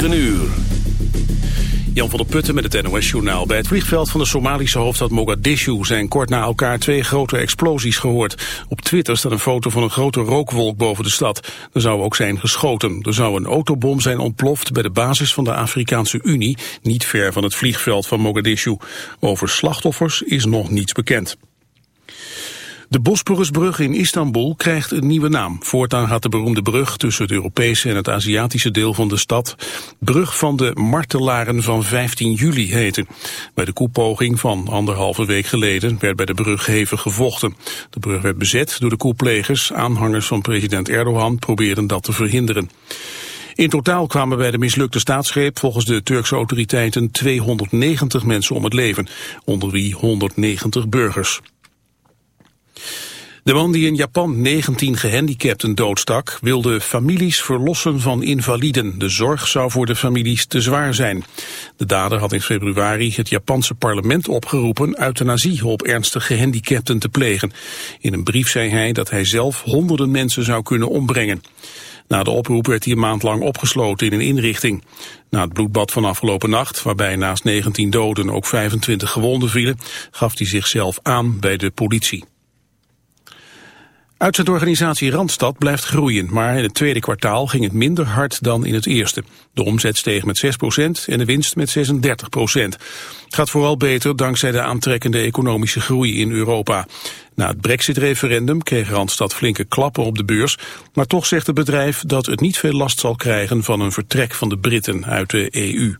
9 uur. Jan van der Putten met het NOS-journaal. Bij het vliegveld van de Somalische hoofdstad Mogadishu zijn kort na elkaar twee grote explosies gehoord. Op Twitter staat een foto van een grote rookwolk boven de stad. Er zou ook zijn geschoten. Er zou een autobom zijn ontploft bij de basis van de Afrikaanse Unie, niet ver van het vliegveld van Mogadishu. Over slachtoffers is nog niets bekend. De Bosporusbrug in Istanbul krijgt een nieuwe naam. Voortaan gaat de beroemde brug tussen het Europese en het Aziatische deel van de stad Brug van de Martelaren van 15 juli heten. Bij de koepoging van anderhalve week geleden werd bij de brug hevig gevochten. De brug werd bezet door de koeplegers. Aanhangers van president Erdogan probeerden dat te verhinderen. In totaal kwamen bij de mislukte staatsgreep volgens de Turkse autoriteiten 290 mensen om het leven, onder wie 190 burgers. De man die in Japan 19 gehandicapten doodstak... wilde families verlossen van invaliden. De zorg zou voor de families te zwaar zijn. De dader had in februari het Japanse parlement opgeroepen... euthanasie op ernstig gehandicapten te plegen. In een brief zei hij dat hij zelf honderden mensen zou kunnen ombrengen. Na de oproep werd hij een maand lang opgesloten in een inrichting. Na het bloedbad van afgelopen nacht, waarbij naast 19 doden ook 25 gewonden vielen... gaf hij zichzelf aan bij de politie. Uitzendorganisatie Randstad blijft groeien, maar in het tweede kwartaal ging het minder hard dan in het eerste. De omzet steeg met 6% en de winst met 36 Het gaat vooral beter dankzij de aantrekkende economische groei in Europa. Na het brexit-referendum kreeg Randstad flinke klappen op de beurs, maar toch zegt het bedrijf dat het niet veel last zal krijgen van een vertrek van de Britten uit de EU.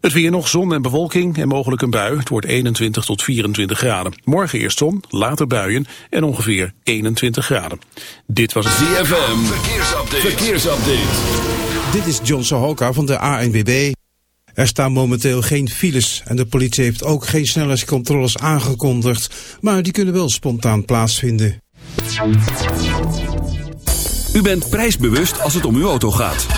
Het weer nog zon en bewolking en mogelijk een bui. Het wordt 21 tot 24 graden. Morgen eerst zon, later buien en ongeveer 21 graden. Dit was het ZFM. Verkeersupdate. Verkeersupdate. Dit is John Sohoka van de ANWB. Er staan momenteel geen files en de politie heeft ook geen snelheidscontroles aangekondigd. Maar die kunnen wel spontaan plaatsvinden. U bent prijsbewust als het om uw auto gaat.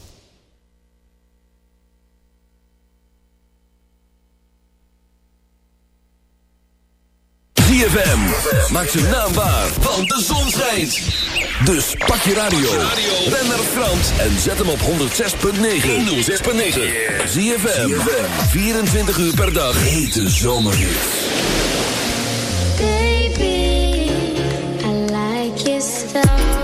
ZFM maakt zijn naam waar, want de zon schijnt. Dus pak je radio, ren naar Frans en zet hem op 106.9. 106.9. ZFM, 24 uur per dag. Hete zomerhit. Baby, I like your style.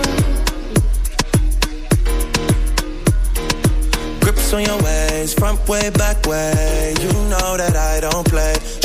Grips on your ways, front way, back way. You know that I don't play.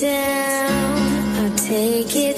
Down, I'll take it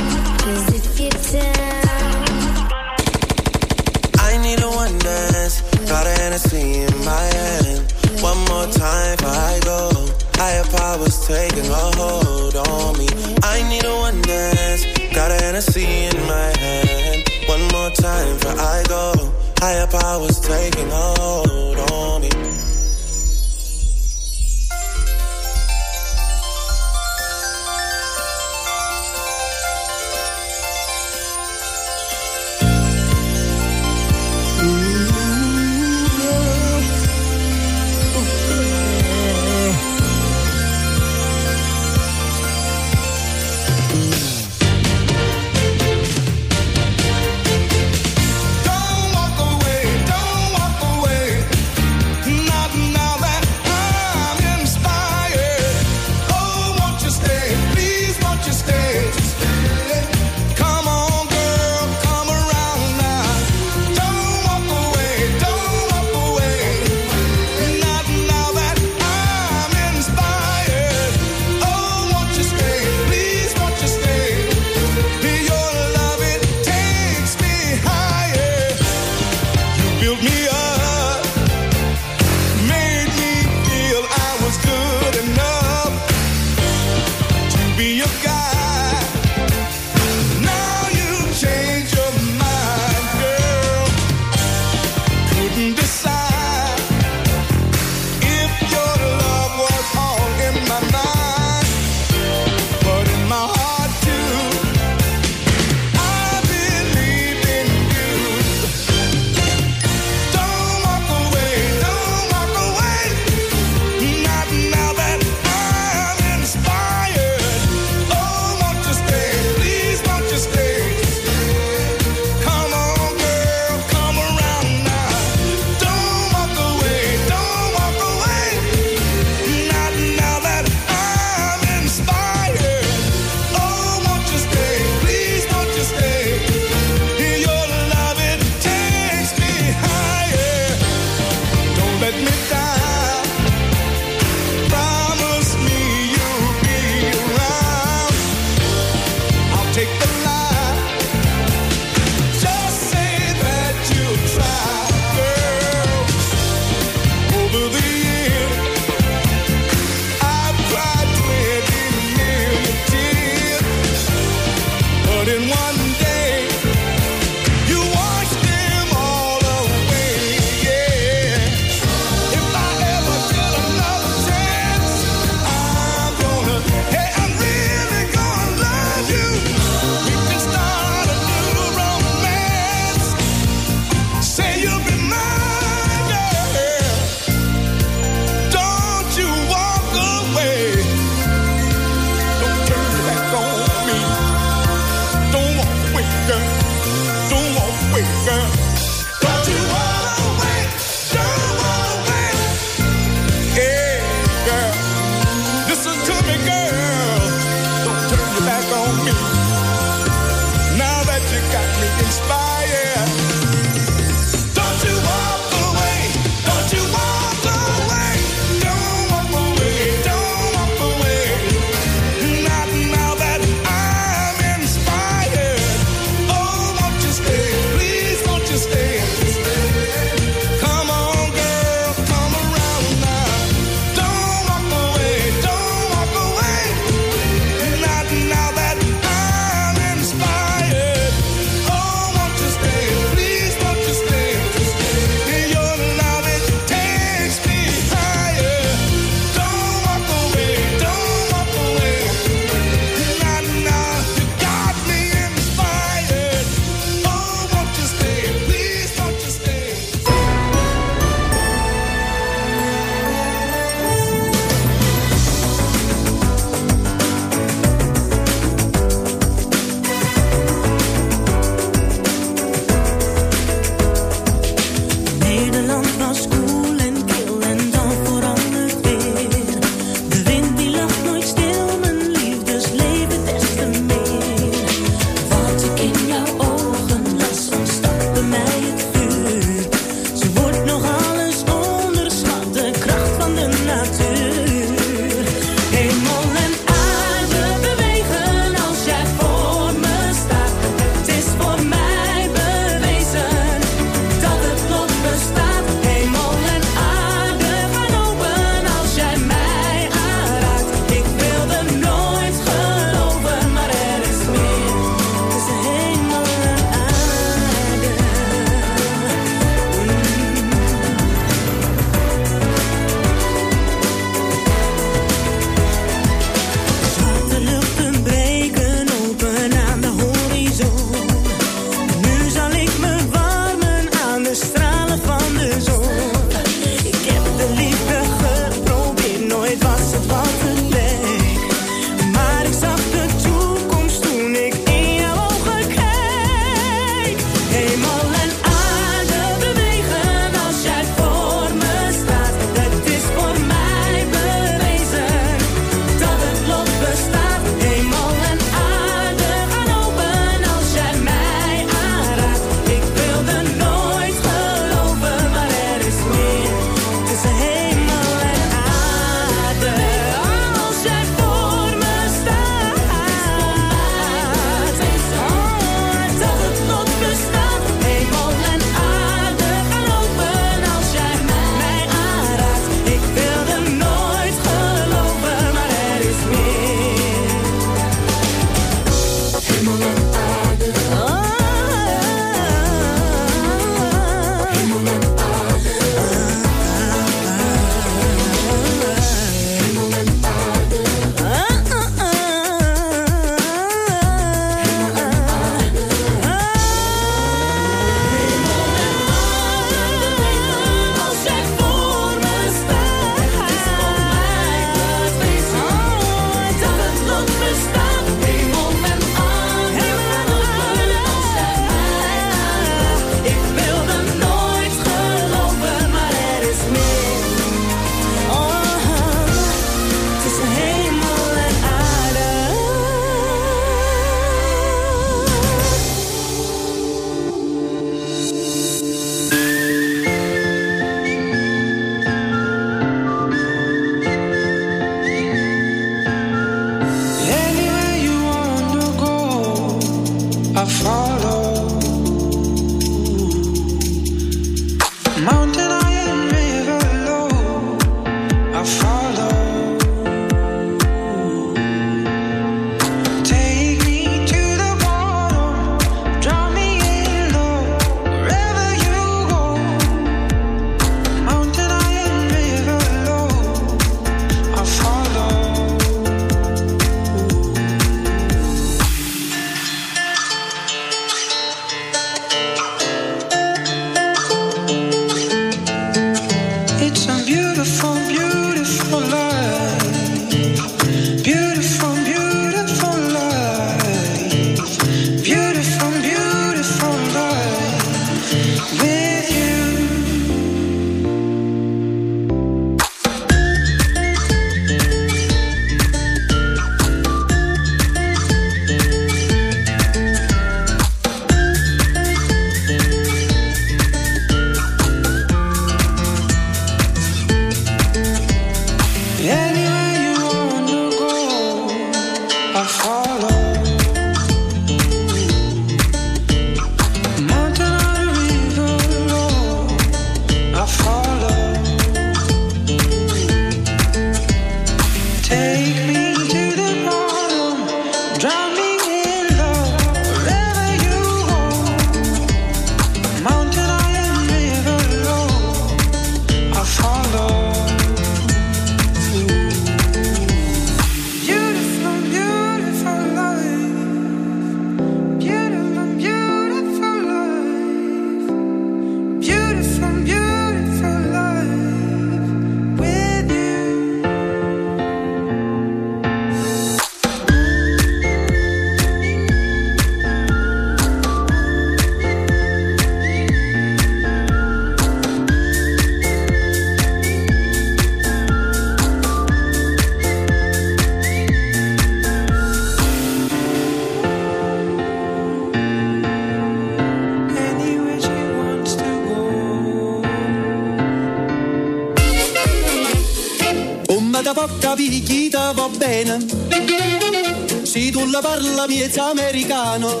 miezza americano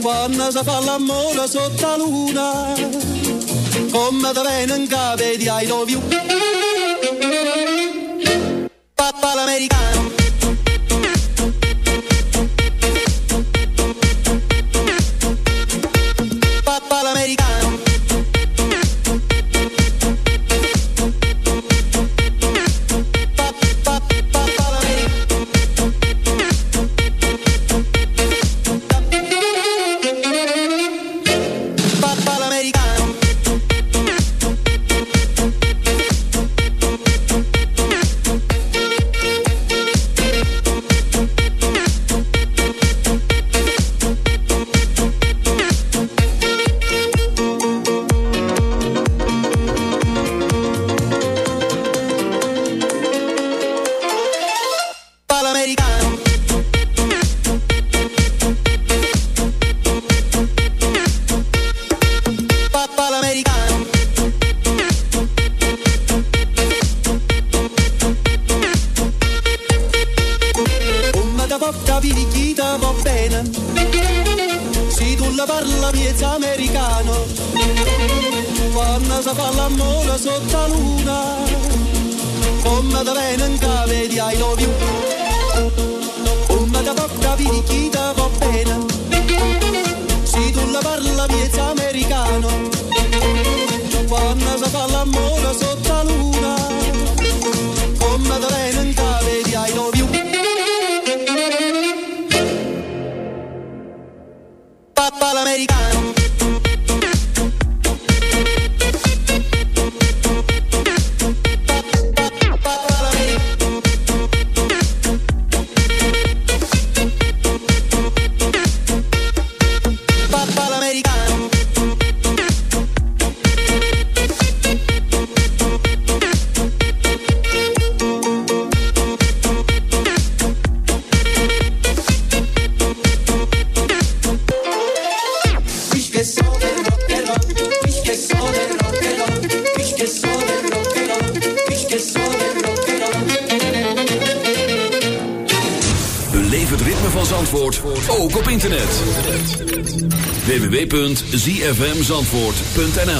quando si fa l'amore sotto la luna come da viene in capo di I www.zfmzandvoort.nl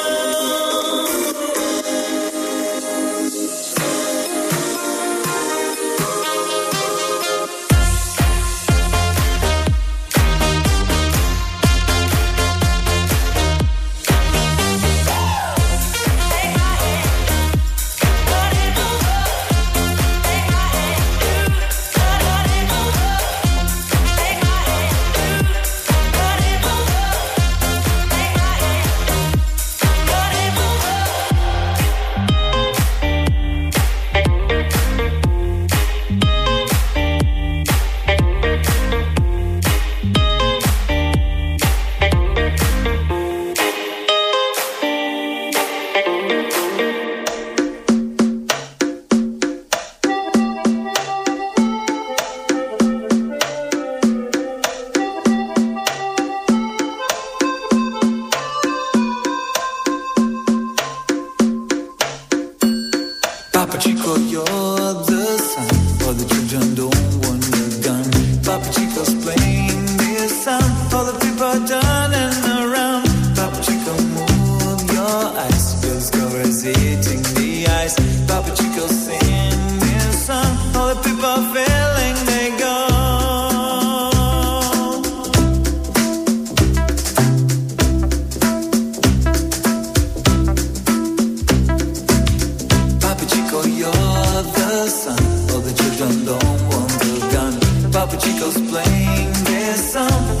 goes playing their song.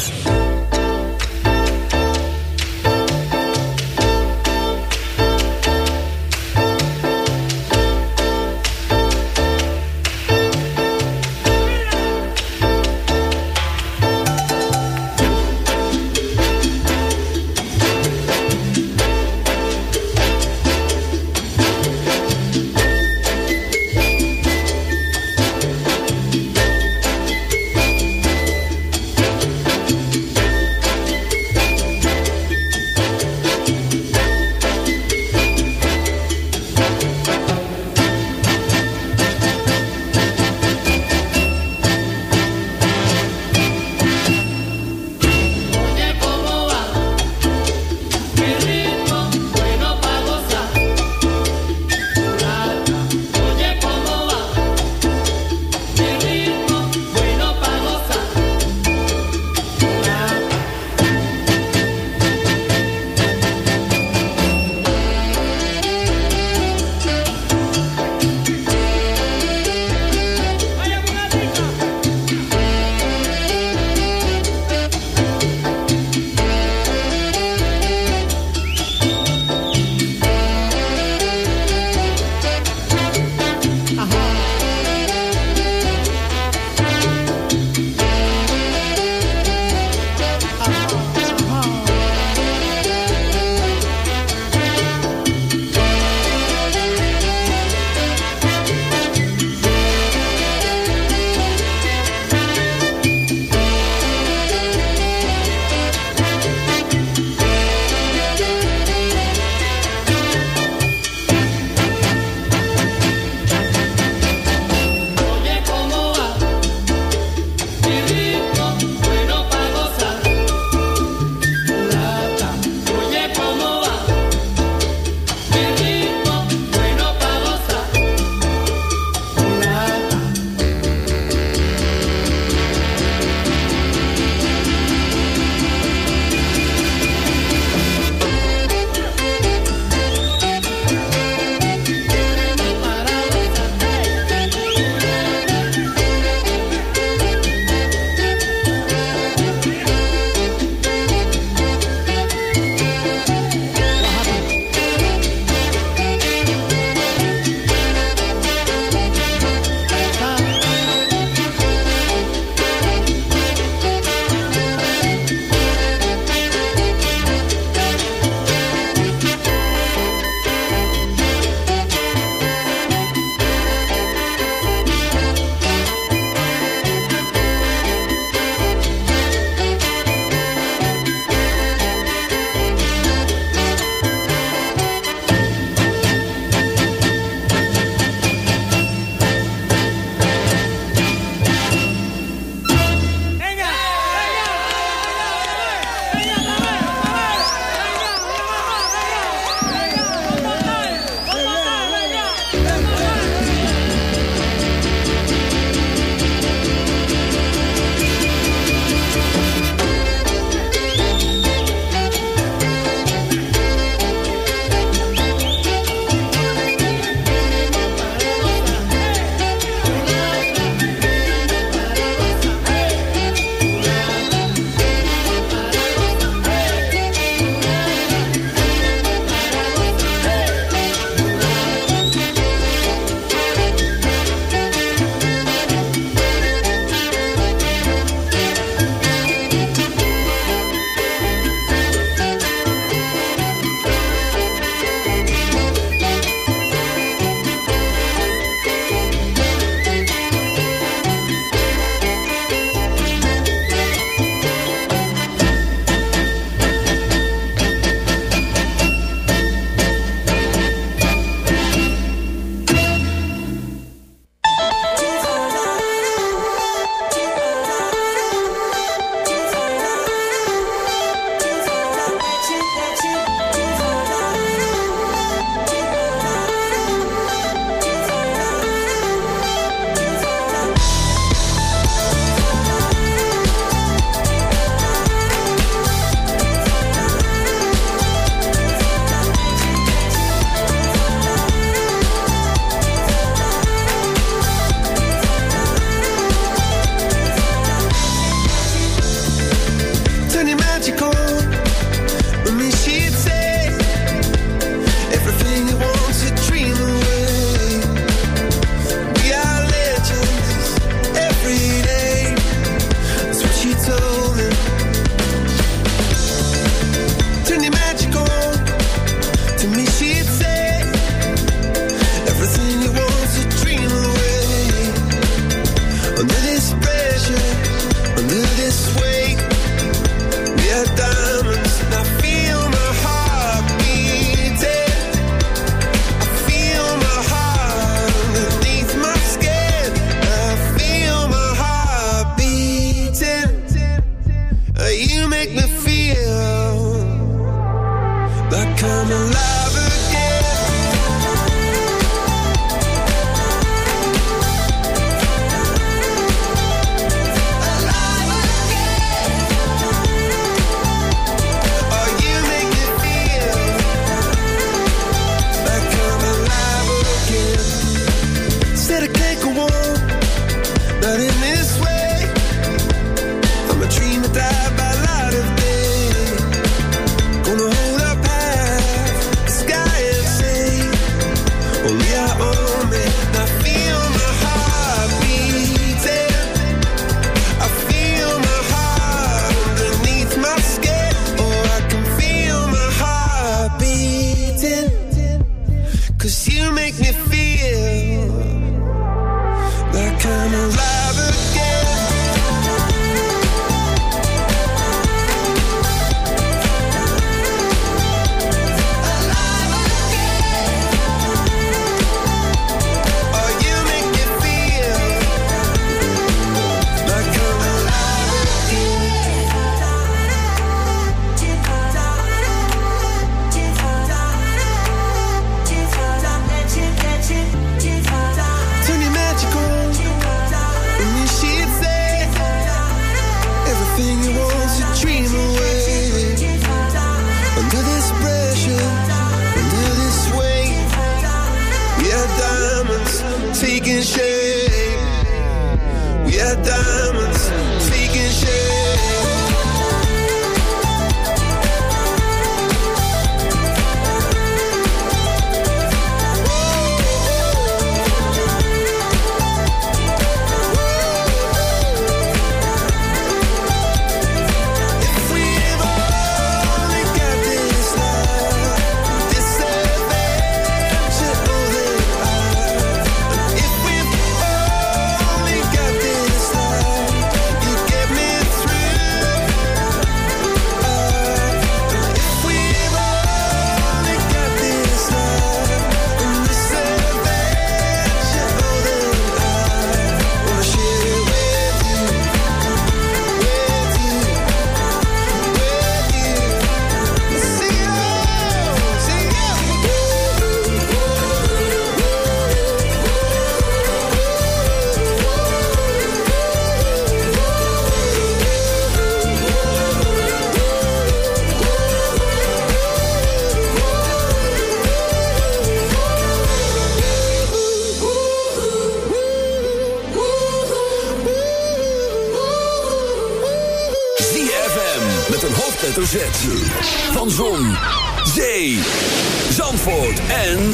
Zandvoort en